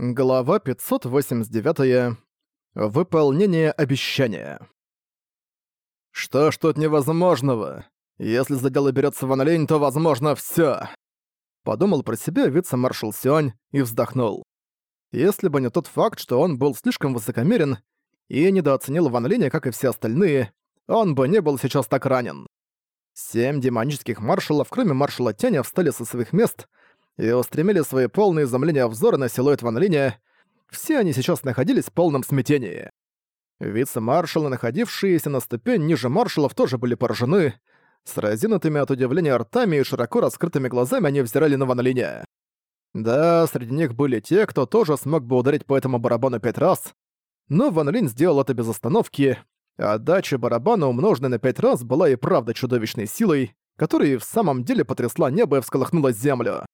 Глава 589. Выполнение обещания. Что ж тут невозможного? Если за дело берется Ван Линь, то возможно всё. Подумал про себя вице-маршал Сюань и вздохнул. Если бы не тот факт, что он был слишком высокомерен и недооценил Ван Линя, как и все остальные, он бы не был сейчас так ранен. Семь демонических маршалов, кроме маршала Тяня, встали со своих мест — и устремили свои полные изумления взоры на силуэт Ван Линя. Все они сейчас находились в полном смятении. Вице-маршалы, находившиеся на ступень ниже маршалов, тоже были поражены. С разинутыми от удивления ртами и широко раскрытыми глазами они взирали на Ван Линя. Да, среди них были те, кто тоже смог бы ударить по этому барабану пять раз, но Ван Линь сделал это без остановки, отдача барабана, умноженная на пять раз, была и правда чудовищной силой, которая в самом деле потрясла небо и всколыхнула землю.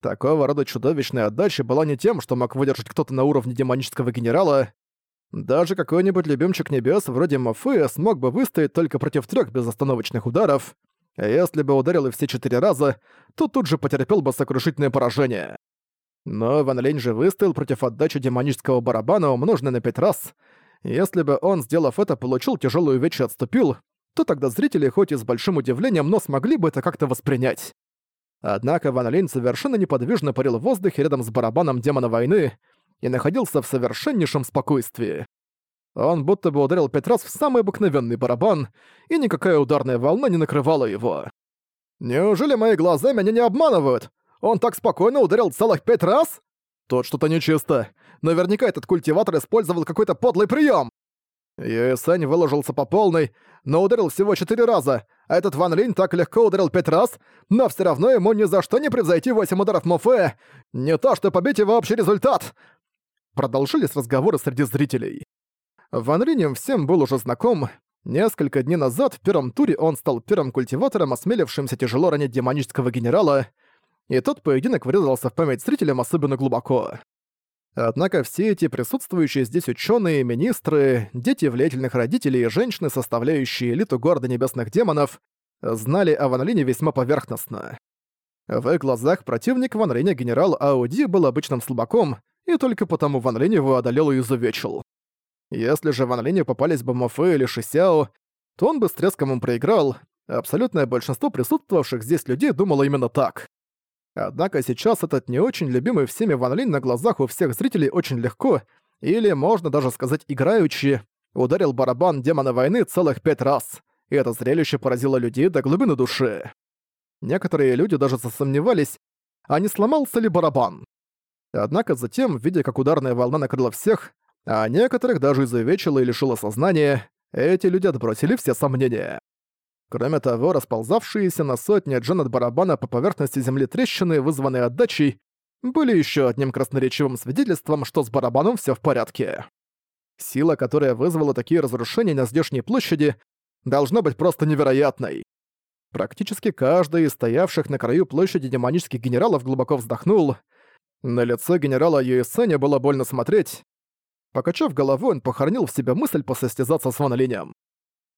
Такого рода чудовищная отдача была не тем, что мог выдержать кто-то на уровне демонического генерала. Даже какой-нибудь любимчик небес вроде Мафея смог бы выстоять только против трех безостановочных ударов, а если бы ударил и все четыре раза, то тут же потерпел бы сокрушительное поражение. Но Ван Лень же выстоял против отдачи демонического барабана, умноженной на пять раз. Если бы он, сделав это, получил тяжелую вещь и отступил, то тогда зрители хоть и с большим удивлением, но смогли бы это как-то воспринять. Однако Ван Линь совершенно неподвижно парил в воздухе рядом с барабаном демона войны и находился в совершеннейшем спокойствии. Он будто бы ударил пять раз в самый обыкновенный барабан, и никакая ударная волна не накрывала его. «Неужели мои глаза меня не обманывают? Он так спокойно ударил целых пять раз?» «Тут что-то нечисто. Наверняка этот культиватор использовал какой-то подлый прием. Юэсэнь выложился по полной, но ударил всего четыре раза, а этот Ван Линь так легко ударил пять раз, но все равно ему ни за что не превзойти восемь ударов Мофе. Не то, что побить его общий результат. Продолжились разговоры среди зрителей. Ван Линем всем был уже знаком. Несколько дней назад в первом туре он стал первым культиватором, осмелившимся тяжело ранить демонического генерала, и тот поединок врезался в память зрителям особенно глубоко. Однако все эти присутствующие здесь ученые, министры, дети влиятельных родителей и женщины, составляющие элиту города небесных демонов, знали о Ван Лине весьма поверхностно. В их глазах противник Ван Линя генерал Ауди был обычным слабаком, и только потому Ван Линь его одолел и изувечил. Если же Ван Линю попались бы Мофе или Шисяо, то он бы с треском им проиграл, абсолютное большинство присутствовавших здесь людей думало именно так. Однако сейчас этот не очень любимый всеми Ван Линь на глазах у всех зрителей очень легко, или, можно даже сказать, играючи, ударил барабан демона войны целых пять раз, и это зрелище поразило людей до глубины души. Некоторые люди даже засомневались, а не сломался ли барабан. Однако затем, видя, как ударная волна накрыла всех, а некоторых даже изувечила и лишила сознания, эти люди отбросили все сомнения. Кроме того, расползавшиеся на сотни джен от барабана по поверхности земли трещины, вызванные отдачей, были еще одним красноречивым свидетельством, что с барабаном все в порядке. Сила, которая вызвала такие разрушения на здешней площади, должна быть просто невероятной. Практически каждый из стоявших на краю площади демонических генералов глубоко вздохнул. На лицо генерала Юэсэня было больно смотреть. Покачав головой, он похоронил в себе мысль посостязаться с Ван Линем.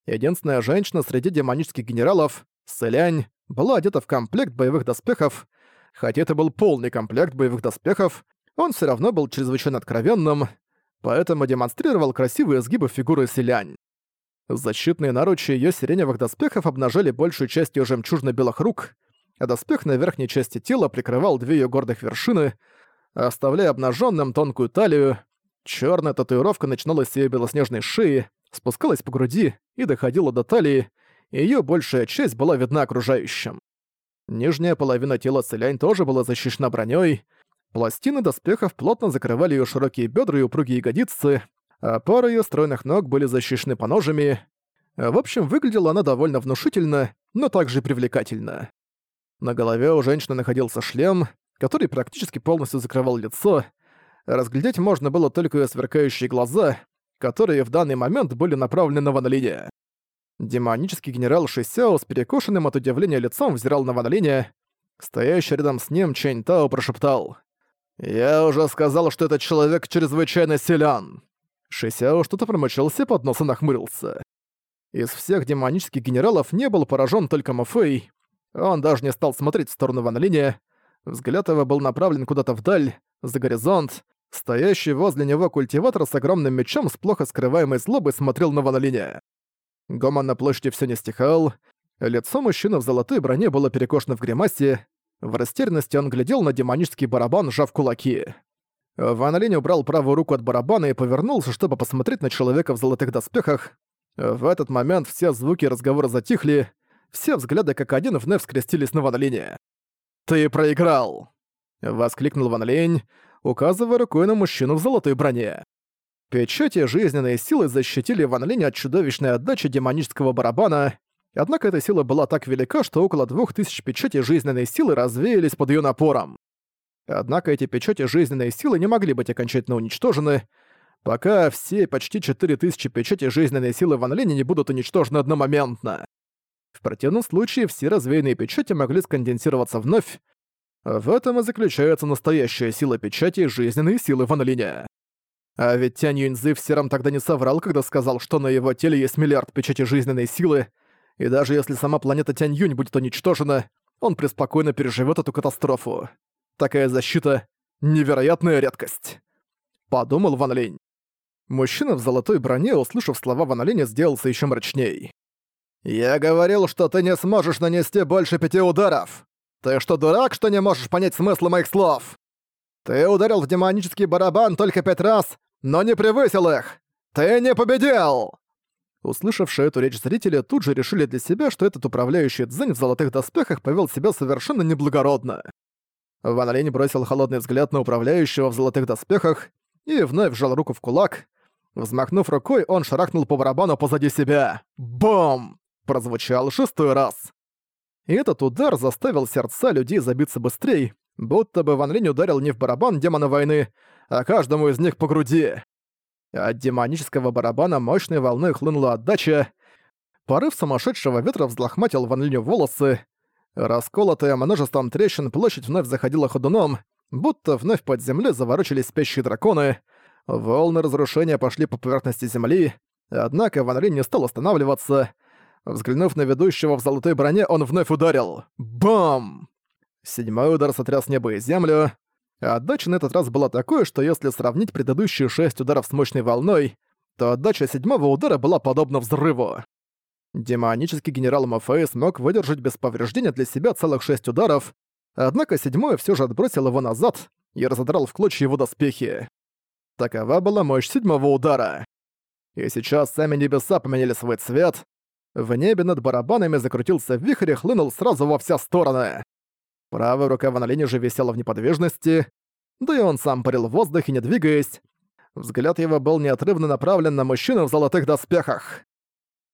Единственная женщина среди демонических генералов, Селянь, была одета в комплект боевых доспехов. Хотя это был полный комплект боевых доспехов, он все равно был чрезвычайно откровенным, поэтому демонстрировал красивые изгибы фигуры Селянь. Защитные наручи ее сиреневых доспехов обнажали большую часть ее жемчужно-белых рук, а доспех на верхней части тела прикрывал две ее гордых вершины, оставляя обнаженным тонкую талию. Черная татуировка начиналась с ее белоснежной шеи, спускалась по груди и доходила до талии, её большая часть была видна окружающим. Нижняя половина тела Целянь тоже была защищена бронёй, пластины доспехов плотно закрывали её широкие бёдра и упругие ягодицы, а пара её стройных ног были защищены поножами. В общем, выглядела она довольно внушительно, но также привлекательно. На голове у женщины находился шлем, который практически полностью закрывал лицо. Разглядеть можно было только её сверкающие глаза, которые в данный момент были направлены на Ван Линя. Демонический генерал Шисяо с перекошенным от удивления лицом взирал на Ван Линя. Стоящий рядом с ним Чэнь Тао прошептал. «Я уже сказал, что этот человек чрезвычайно силен!» Шисяо что-то промычался под нос и нахмурился. Из всех демонических генералов не был поражен только Мафей. Он даже не стал смотреть в сторону Ван. Взгляд его был направлен куда-то вдаль, за горизонт, Стоящий возле него культиватор с огромным мечом с плохо скрываемой злобой смотрел на Ван Линя. Гомон на площади все не стихал. Лицо мужчины в золотой броне было перекошено в гримасе. В растерянности он глядел на демонический барабан, сжав кулаки. Ван убрал правую руку от барабана и повернулся, чтобы посмотреть на человека в золотых доспехах. В этот момент все звуки разговора затихли, все взгляды как один вновь скрестились на Ван. «Ты проиграл!» — воскликнул Ван указывая рукой на мужчину в золотой броне. Печати жизненной силы защитили Ван Линя от чудовищной отдачи демонического барабана, однако эта сила была так велика, что около двух тысяч печатей жизненной силы развеялись под ее напором. Однако эти печати жизненной силы не могли быть окончательно уничтожены, пока все почти 4000 печати жизненной силы Ван Линя не будут уничтожены одномоментно. В противном случае все развеянные печати могли сконденсироваться вновь. В этом и заключается настоящая сила печати жизненной силы Ван Линя. А ведь Тянь Юньзы в сером тогда не соврал, когда сказал, что на его теле есть миллиард печати жизненной силы, и даже если сама планета Тянь Юнь будет уничтожена, он преспокойно переживет эту катастрофу. Такая защита — невероятная редкость. Подумал Ван Линь. Мужчина в золотой броне, услышав слова Ван Линя, сделался еще мрачней. «Я говорил, что ты не сможешь нанести больше пяти ударов! Ты что, дурак, что не можешь понять смысл моих слов? Ты ударил в демонический барабан только пять раз, но не превысил их! Ты не победил!» Услышавшие эту речь зрители тут же решили для себя, что этот управляющий дзынь в золотых доспехах повел себя совершенно неблагородно. Ван Линь бросил холодный взгляд на управляющего в золотых доспехах и вновь вжал руку в кулак. Взмахнув рукой, он шарахнул по барабану позади себя. Бом! Прозвучал шестой раз. И этот удар заставил сердца людей забиться быстрее, будто бы Ван Линь ударил не в барабан демона войны, а каждому из них по груди. От демонического барабана мощной волной хлынула отдача. Порыв сумасшедшего ветра взлохматил Ван Линю волосы. Расколотая множеством трещин площадь вновь заходила ходуном, будто вновь под землей заворочились спящие драконы. Волны разрушения пошли по поверхности земли, однако Ван Линь не стал останавливаться. Взглянув на ведущего в золотой броне, он вновь ударил. Бам! Седьмой удар сотряс небо и землю. Отдача на этот раз была такой, что если сравнить предыдущие шесть ударов с мощной волной, то отдача седьмого удара была подобна взрыву. Демонический генерал Мафей смог выдержать без повреждения для себя целых шесть ударов, однако седьмой все же отбросил его назад и разодрал в клочья его доспехи. Такова была мощь седьмого удара. И сейчас сами небеса поменяли свой цвет. В небе над барабанами закрутился вихрь и хлынул сразу во все стороны. Правая рука Линь же висела в неподвижности, да и он сам парил в воздухе, не двигаясь. Взгляд его был неотрывно направлен на мужчину в золотых доспехах.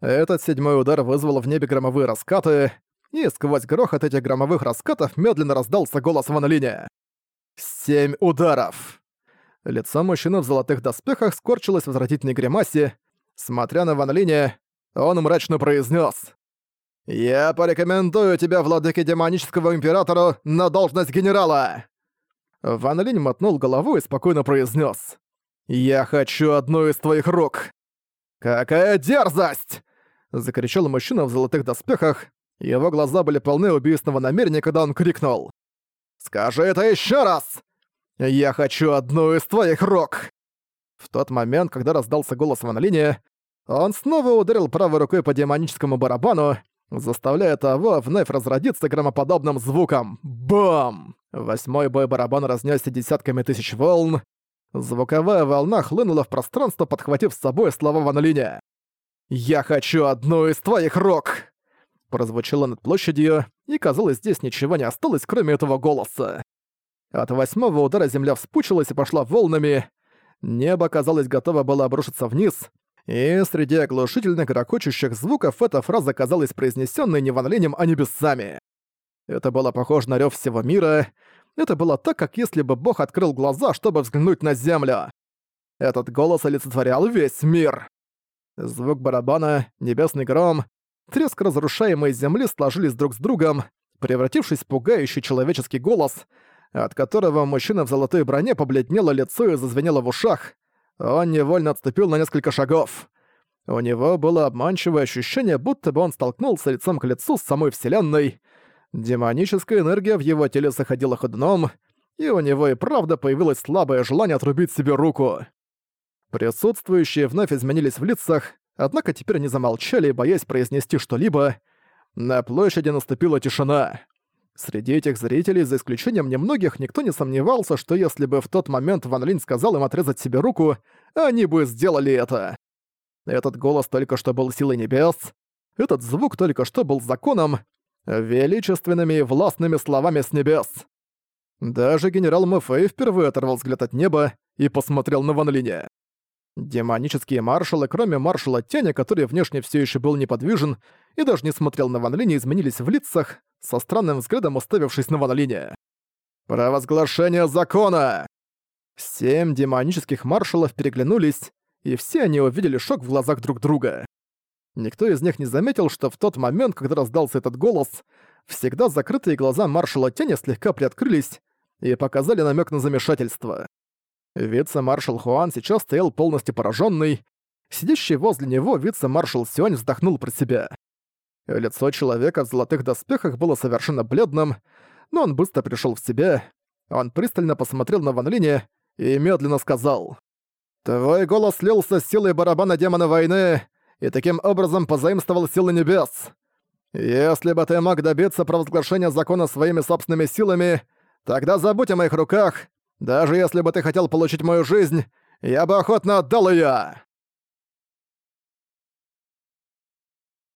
Этот седьмой удар вызвал в небе громовые раскаты, и сквозь грохот этих громовых раскатов медленно раздался голос Ван. «Семь ударов!» Лицо мужчины в золотых доспехах скорчилось в возвратительной гримасе. Смотря на Ван он мрачно произнес: «Я порекомендую тебя, владыке демонического императора, на должность генерала!» Ван Линь мотнул головой и спокойно произнес: «Я хочу одну из твоих рук!» «Какая дерзость!» — закричал мужчина в золотых доспехах. Его глаза были полны убийственного намерения, когда он крикнул. «Скажи это еще раз! Я хочу одну из твоих рук!» В тот момент, когда раздался голос Ван Линя, он снова ударил правой рукой по демоническому барабану, заставляя того вновь разродиться громоподобным звуком. Бам! Восьмой бой барабан разнесся десятками тысяч волн. Звуковая волна хлынула в пространство, подхватив с собой слова Ван Линя. «Я хочу одну из твоих рук!» Прозвучало над площадью, и, казалось, здесь ничего не осталось, кроме этого голоса. От восьмого удара земля вспучилась и пошла волнами. Небо, казалось, готово было обрушиться вниз, и среди оглушительных грохочущих звуков эта фраза казалась произнесенной не ванлением, а небесами. Это было похоже на рев всего мира. Это было так, как если бы Бог открыл глаза, чтобы взглянуть на землю. Этот голос олицетворял весь мир. Звук барабана, небесный гром, треск разрушаемой земли сложились друг с другом, превратившись в пугающий человеческий голос, от которого мужчина в золотой броне побледнело лицо и зазвенело в ушах, он невольно отступил на несколько шагов. У него было обманчивое ощущение, будто бы он столкнулся лицом к лицу с самой Вселенной. Демоническая энергия в его теле заходила ходуном, и у него и правда появилось слабое желание отрубить себе руку. Присутствующие вновь изменились в лицах, однако теперь они замолчали, боясь произнести что-либо. На площади наступила тишина. Среди этих зрителей, за исключением немногих, никто не сомневался, что если бы в тот момент Ван Линь сказал им отрезать себе руку, они бы сделали это. Этот голос только что был силой небес, этот звук только что был законом, величественными и властными словами с небес. Даже генерал Мэфэй впервые оторвал взгляд от неба и посмотрел на Ван Линя. Демонические маршалы, кроме маршала Тяня, который внешне все еще был неподвижен и даже не смотрел на Ван Линя, изменились в лицах, со странным взглядом уставившись на Ван Линя. «Провозглашение закона!» Семь демонических маршалов переглянулись, и все они увидели шок в глазах друг друга. Никто из них не заметил, что в тот момент, когда раздался этот голос, всегда закрытые глаза маршала Тени слегка приоткрылись и показали намек на замешательство. Вице-маршал Хуан сейчас стоял полностью пораженный. Сидящий возле него вице-маршал Сюань вздохнул про себя. Лицо человека в золотых доспехах было совершенно бледным, но он быстро пришел в себя. Он пристально посмотрел на Ван Линя и медленно сказал. «Твой голос слился с силой барабана демона войны и таким образом позаимствовал силы небес. Если бы ты мог добиться провозглашения закона своими собственными силами, тогда забудь о моих руках даже если бы ты хотел получить мою жизнь, я бы охотно отдал её!»